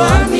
Swami.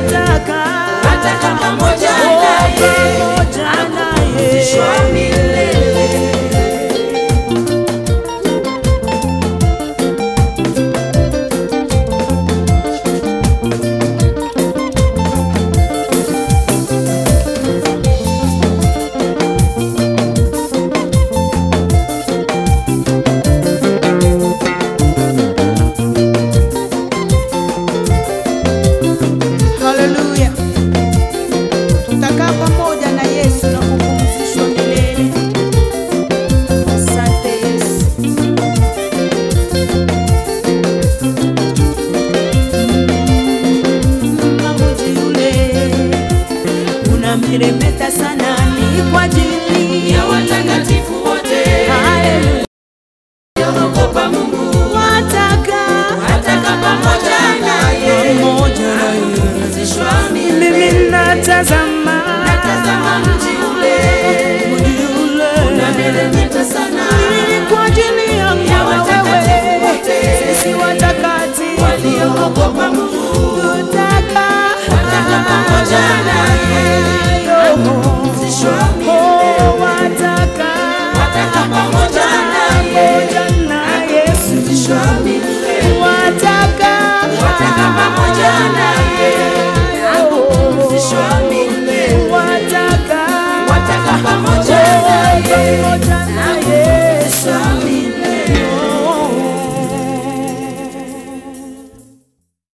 nataka inameremeta sana, ni kwa ajili ya watakatifu wote. Haleluya, ogopa Mungu. Wataka. Wataka pamoja naye. Pamoja naye. Mimi natazama. Natazama mji vamos.